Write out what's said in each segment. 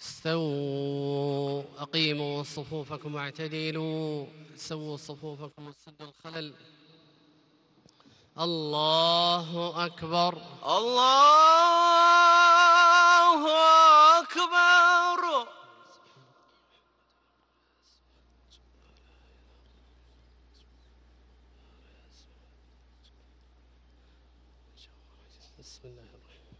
استووا أقيموا صفوفكم واعتدلوا سووا صفوفكم وسدوا الخلل. الله أكبر. الله أكبر. بسم الله الرحمن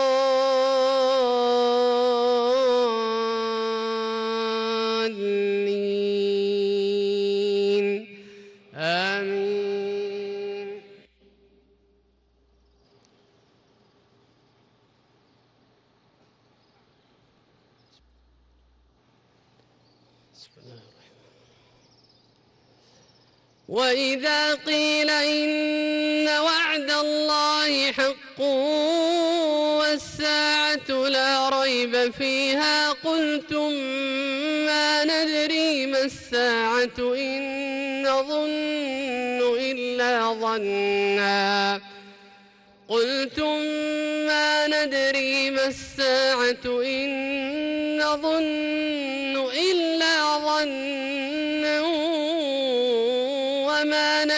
وإذا قيل إن وعد الله حق والساعة لا ريب فيها قلتم ما ندري ما الساعة إن نظن إلا ظنا. قلتم ما ندري ما الساعة إن نظن